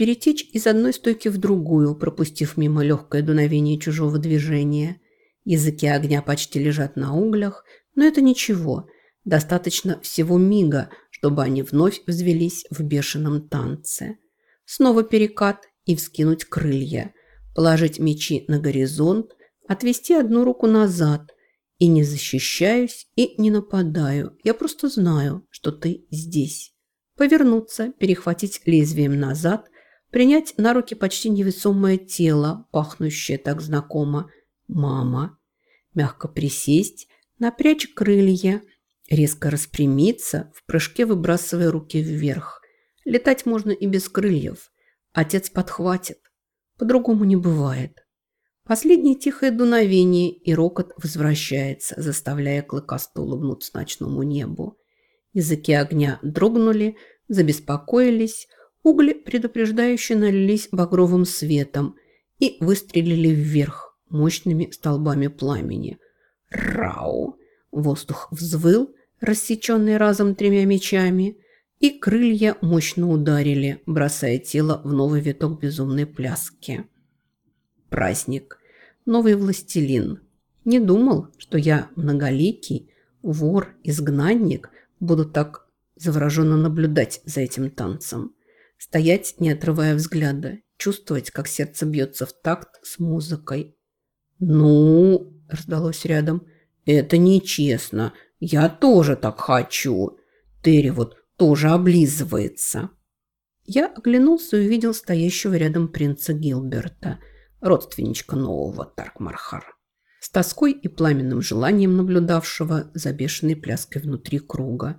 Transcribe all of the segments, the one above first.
перетечь из одной стойки в другую, пропустив мимо легкое дуновение чужого движения. Языки огня почти лежат на углях, но это ничего. Достаточно всего мига, чтобы они вновь взвелись в бешеном танце. Снова перекат и вскинуть крылья, положить мечи на горизонт, отвести одну руку назад. И не защищаюсь, и не нападаю. Я просто знаю, что ты здесь. Повернуться, перехватить лезвием назад, принять на руки почти невесомое тело, пахнущее так знакомо. Мама. Мягко присесть, напрячь крылья, резко распрямиться, в прыжке выбрасывая руки вверх. Летать можно и без крыльев. Отец подхватит. По-другому не бывает. Последнее тихое дуновение, и рокот возвращается, заставляя клыкасто улыбнуться ночному небу. Языки огня дрогнули, забеспокоились, угли предупреждающе налились багровым светом и выстрелили вверх мощными столбами пламени. Рау! Воздух взвыл, рассеченный разом тремя мечами, и крылья мощно ударили, бросая тело в новый виток безумной пляски. Праздник. Новый властелин. Не думал, что я многоликий, вор, изгнанник, буду так завороженно наблюдать за этим танцем. Стоять, не отрывая взгляда, чувствовать, как сердце бьется в такт с музыкой. «Ну...» – раздалось рядом. «Это нечестно. Я тоже так хочу. Терри вот тоже облизывается». Я оглянулся и увидел стоящего рядом принца Гилберта, родственничка нового Таркмархар, с тоской и пламенным желанием наблюдавшего за бешеной пляской внутри круга.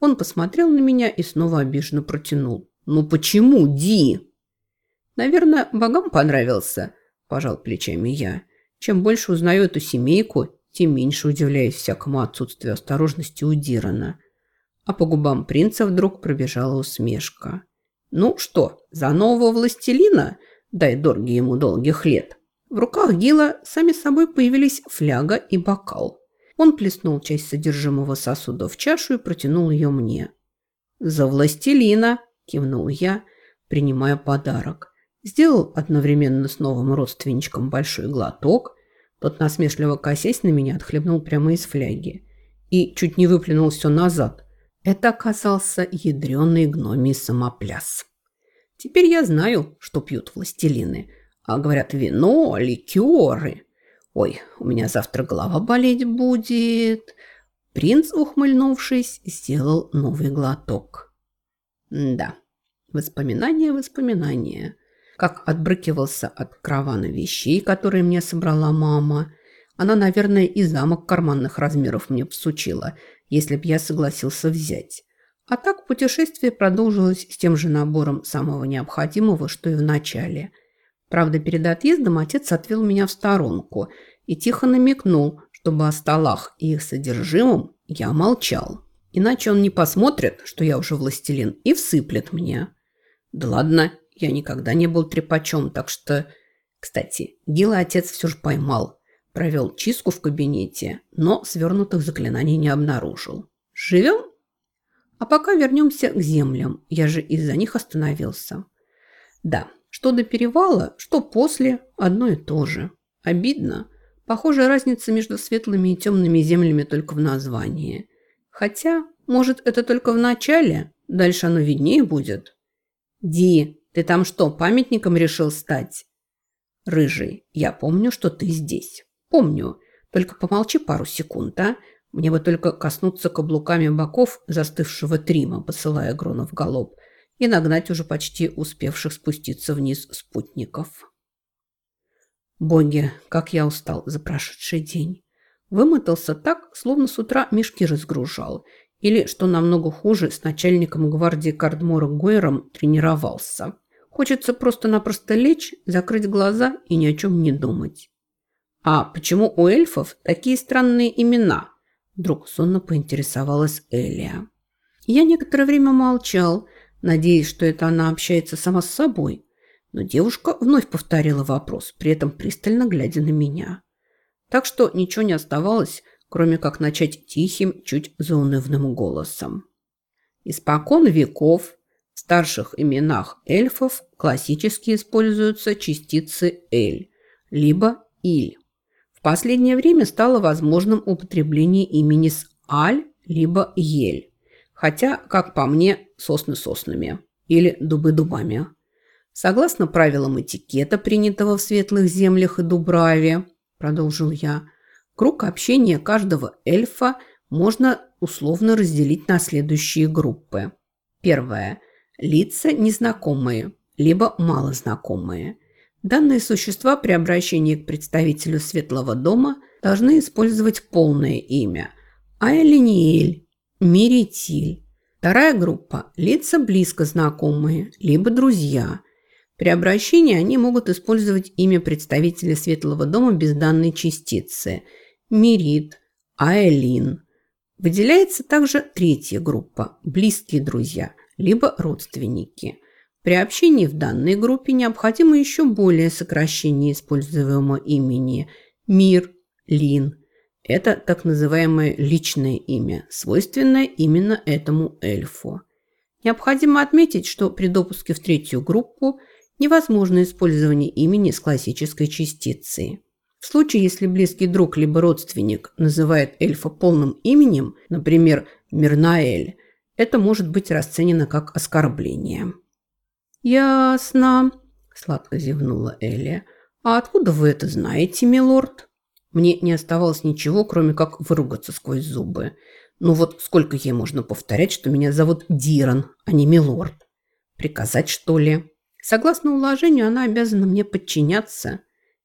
Он посмотрел на меня и снова обиженно протянул. «Ну почему, Ди?» «Наверное, богам понравился», – пожал плечами я. «Чем больше узнаю эту семейку, тем меньше удивляюсь всякому отсутствию осторожности у Дирана а по губам принца вдруг пробежала усмешка. «Ну что, за нового властелина? Дай дорги ему долгих лет!» В руках Гила сами собой появились фляга и бокал. Он плеснул часть содержимого сосуда в чашу и протянул ее мне. «За властелина!» – кивнул я, принимая подарок. Сделал одновременно с новым родственничком большой глоток. Тот, насмешливо косясь на меня, отхлебнул прямо из фляги. И чуть не выплюнул все назад – это оказался ядреный гномий самопляс. Теперь я знаю, что пьют властелины. А говорят, вино, ликеры. Ой, у меня завтра голова болеть будет. Принц, ухмыльнувшись, сделал новый глоток. Да, воспоминания, воспоминания. Как отбрыкивался от каравана вещей, которые мне собрала мама. Она, наверное, и замок карманных размеров мне всучила – если б я согласился взять. А так путешествие продолжилось с тем же набором самого необходимого, что и в начале. Правда, перед отъездом отец отвел меня в сторонку и тихо намекнул, чтобы о столах и их содержимом я молчал. Иначе он не посмотрит, что я уже властелин, и всыплет мне. Да ладно, я никогда не был трепачом, так что... Кстати, Гила отец все же поймал. Провел чистку в кабинете, но свернутых заклинаний не обнаружил. Живем? А пока вернемся к землям. Я же из-за них остановился. Да, что до перевала, что после, одно и то же. Обидно. Похожая разница между светлыми и темными землями только в названии. Хотя, может, это только в начале, дальше оно виднее будет. Ди, ты там что, памятником решил стать? Рыжий, я помню, что ты здесь. Помню. Только помолчи пару секунд, а? Мне бы только коснуться каблуками боков застывшего Трима, посылая Грона в галоп, и нагнать уже почти успевших спуститься вниз спутников. Боги, как я устал за прошедший день. Вымотался так, словно с утра мешки разгружал. Или, что намного хуже, с начальником гвардии Кардмора Гойером тренировался. Хочется просто-напросто лечь, закрыть глаза и ни о чем не думать. «А почему у эльфов такие странные имена?» Вдруг сонно поинтересовалась Элия. Я некоторое время молчал, надеясь, что это она общается сама с собой. Но девушка вновь повторила вопрос, при этом пристально глядя на меня. Так что ничего не оставалось, кроме как начать тихим, чуть заунывным голосом. Испокон веков В старших именах эльфов классически используются частицы «эль» либо «иль». В последнее время стало возможным употребление имени с «аль» либо «ель». Хотя, как по мне, сосны соснами или дубы дубами. Согласно правилам этикета, принятого в светлых землях и Дубраве, продолжил я, круг общения каждого эльфа можно условно разделить на следующие группы. Первое. Лица незнакомые, либо малознакомые. Данные существа при обращении к представителю Светлого дома должны использовать полное имя – Айлиниэль, Миритиль. Вторая группа – лица близко знакомые, либо друзья – при обращении они могут использовать имя представителя Светлого дома без данной частицы – Мирит, Аэлин. Выделяется также третья группа – близкие друзья, либо родственники. При общении в данной группе необходимо еще более сокращение используемого имени – Мир, Лин. Это так называемое личное имя, свойственное именно этому эльфу. Необходимо отметить, что при допуске в третью группу – невозможно использование имени с классической частицей. В случае, если близкий друг либо родственник называет эльфа полным именем, например, Мирнаэль, это может быть расценено как оскорбление. «Ясно», – сладко зевнула Элия. «А откуда вы это знаете, милорд?» Мне не оставалось ничего, кроме как выругаться сквозь зубы. Ну вот сколько ей можно повторять, что меня зовут Диран, а не милорд? Приказать, что ли? Согласно уложению, она обязана мне подчиняться.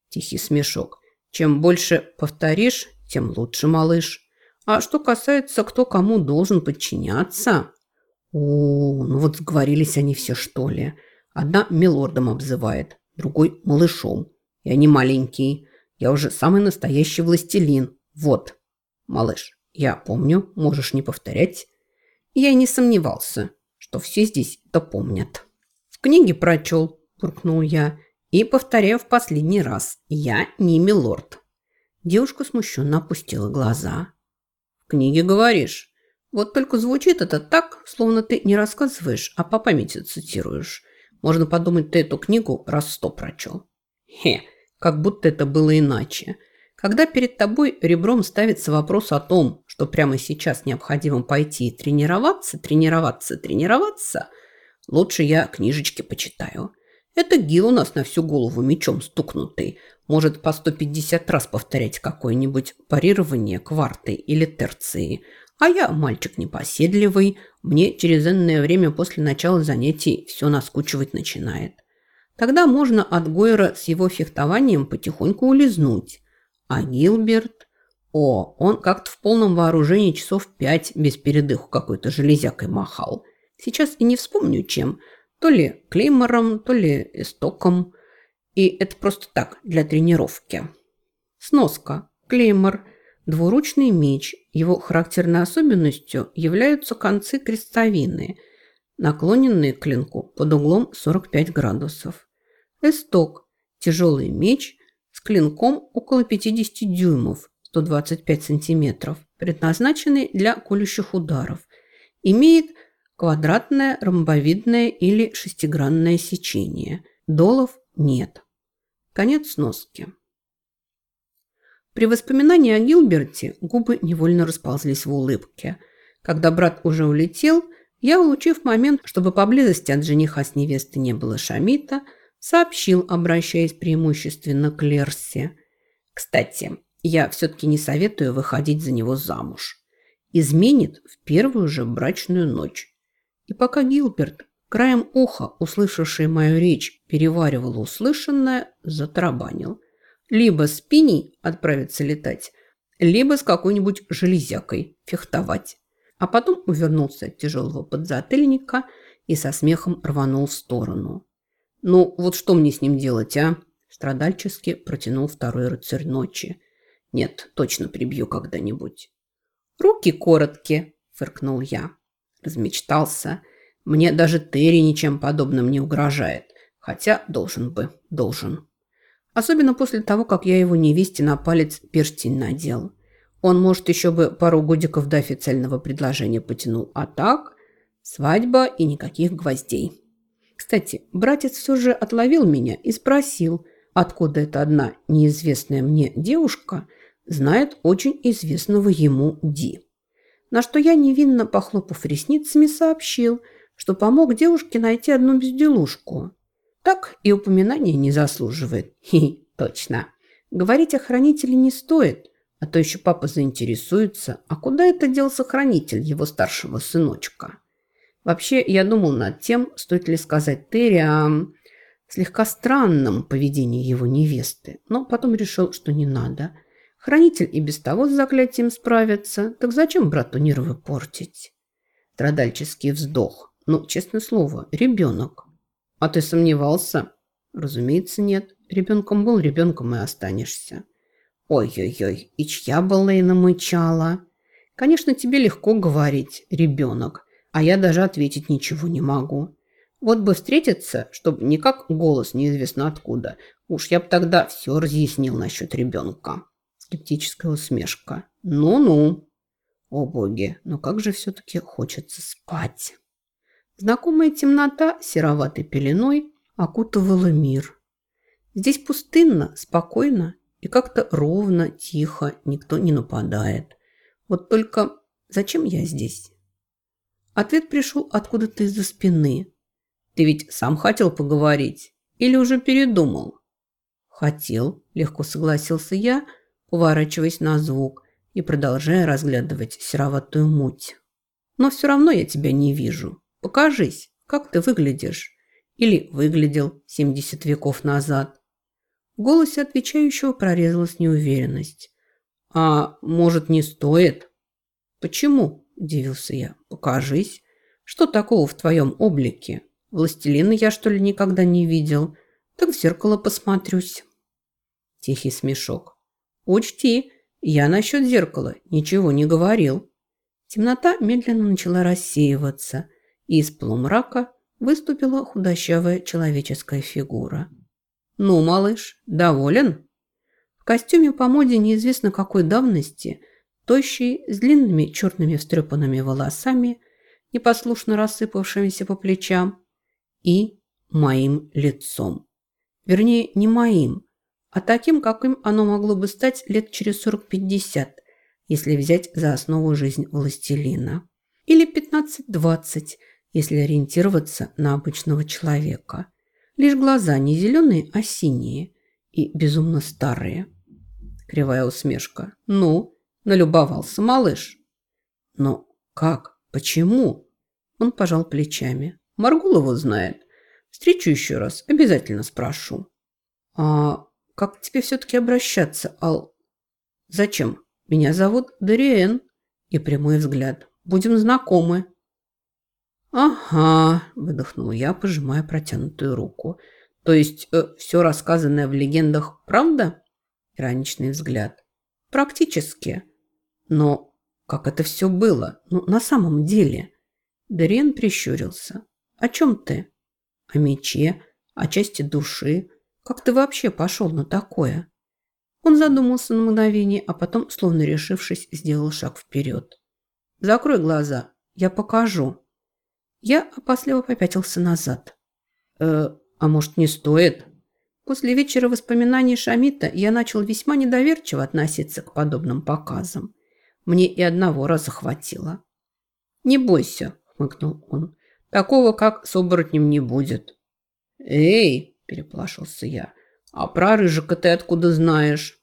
Тихий смешок. Чем больше повторишь, тем лучше, малыш. А что касается, кто кому должен подчиняться... О, ну вот сговорились они все, что ли. Одна милордом обзывает, другой малышом. И они маленькие. Я уже самый настоящий властелин. Вот. Малыш, я помню, можешь не повторять. Я не сомневался, что все здесь это помнят. «В книге прочел», – буркнул я. «И повторяю в последний раз. Я не милорд». Девушка смущенно опустила глаза. «В книге говоришь. Вот только звучит это так, словно ты не рассказываешь, а по памяти цитируешь. Можно подумать, ты эту книгу раз сто прочел». «Хе, как будто это было иначе». Когда перед тобой ребром ставится вопрос о том, что прямо сейчас необходимо пойти и тренироваться, тренироваться, тренироваться, Лучше я книжечки почитаю. Это Гил у нас на всю голову мечом стукнутый. Может по 150 раз повторять какое-нибудь парирование кварты или терции. А я мальчик непоседливый. Мне через энное время после начала занятий все наскучивать начинает. Тогда можно от Гойера с его фехтованием потихоньку улизнуть. А Гилберт... О, он как-то в полном вооружении часов пять без передыху какой-то железякой махал. Сейчас и не вспомню чем. То ли клеймором, то ли истоком. И это просто так, для тренировки. Сноска. Клеймор. Двуручный меч. Его характерной особенностью являются концы крестовины, наклоненные к клинку под углом 45 градусов. Эсток. Тяжелый меч с клинком около 50 дюймов, 125 сантиметров, предназначенный для колющих ударов. Имеет Квадратное, ромбовидное или шестигранное сечение. Долов нет. Конец сноски. При воспоминании о Гилберте губы невольно расползлись в улыбке. Когда брат уже улетел, я, улучив момент, чтобы поблизости от жениха с невестой не было Шамита, сообщил, обращаясь преимущественно к Лерсе. «Кстати, я все-таки не советую выходить за него замуж. Изменит в первую же брачную ночь. И пока Гилберт, краем уха, услышавший мою речь, переваривал услышанное, затарабанил. Либо с пиней отправиться летать, либо с какой-нибудь железякой фехтовать. А потом увернулся от тяжелого подзатыльника и со смехом рванул в сторону. «Ну, вот что мне с ним делать, а?» Страдальчески протянул второй рыцарь ночи. «Нет, точно прибью когда-нибудь». «Руки короткие», – фыркнул я. Размечтался. Мне даже Терри ничем подобным не угрожает. Хотя должен бы, должен. Особенно после того, как я его невесте на палец перстень надел. Он, может, еще бы пару годиков до официального предложения потянул. А так, Свадьба и никаких гвоздей. Кстати, братец все же отловил меня и спросил, откуда эта одна неизвестная мне девушка знает очень известного ему Ди. На что я, невинно похлопав ресницами, сообщил, что помог девушке найти одну безделушку. Так и упоминания не заслуживает. Хи, точно. Говорить о хранителе не стоит, а то еще папа заинтересуется, а куда это делся хранитель его старшего сыночка. Вообще, я думал над тем, стоит ли сказать Терри о слегка странном поведении его невесты, но потом решил, что не надо – Хранитель и без того с заклятием справится, так зачем брату нервы портить? Страдальческий вздох. Ну, честное слово, ребенок. А ты сомневался? Разумеется, нет. Ребенком был, ребенком и останешься. Ой-ой-ой, и чья была и намычала? Конечно, тебе легко говорить «ребенок», а я даже ответить ничего не могу. Вот бы встретиться, чтобы никак голос неизвестно откуда. Уж я бы тогда все разъяснил насчет ребенка. Скептическая усмешка. Ну-ну. О боги, но как же все-таки хочется спать. Знакомая темнота сероватой пеленой окутывала мир. Здесь пустынно, спокойно и как-то ровно, тихо, никто не нападает. Вот только зачем я здесь? Ответ пришел откуда-то из-за спины. Ты ведь сам хотел поговорить или уже передумал? Хотел, легко согласился я, поворачиваясь на звук и продолжая разглядывать сероватую муть. «Но все равно я тебя не вижу. Покажись, как ты выглядишь. Или выглядел 70 веков назад». В голосе отвечающего прорезалась неуверенность. «А может, не стоит?» «Почему?» – удивился я. «Покажись. Что такого в твоем облике? Властелина я, что ли, никогда не видел? Так в зеркало посмотрюсь». Тихий смешок. Учти, я насчет зеркала ничего не говорил. Темнота медленно начала рассеиваться, и из полумрака выступила худощавая человеческая фигура. «Ну, малыш, доволен?» В костюме по моде неизвестно какой давности, тощий, с длинными черными встрепанными волосами, непослушно рассыпавшимися по плечам, и моим лицом. Вернее, не моим, а таким, каким оно могло бы стать лет через 40-50, если взять за основу жизнь властелина. Или 15-20, если ориентироваться на обычного человека. Лишь глаза не зеленые, а синие и безумно старые. Кривая усмешка. «Ну, налюбовался малыш». «Но как? Почему?» Он пожал плечами. «Маргулову знает. Встречу еще раз, обязательно спрошу». «А как к тебе все-таки обращаться, Ал? Зачем? Меня зовут Дариэн. И прямой взгляд. Будем знакомы. Ага, выдохнул я, пожимая протянутую руку. То есть э, все рассказанное в легендах правда? Ироничный взгляд. Практически. Но как это все было? Ну, на самом деле. Дариен прищурился. О чем ты? О мече, о части души, как ты вообще пошел на такое?» Он задумался на мгновение, а потом, словно решившись, сделал шаг вперед. «Закрой глаза, я покажу». Я опасливо попятился назад. «Э, а может, не стоит?» После вечера воспоминаний Шамита я начал весьма недоверчиво относиться к подобным показам. Мне и одного раза хватило. «Не бойся», — хмыкнул он. «Такого, как с оборотнем, не будет». «Эй!» Переплашился я. «А про Рыжика ты откуда знаешь?»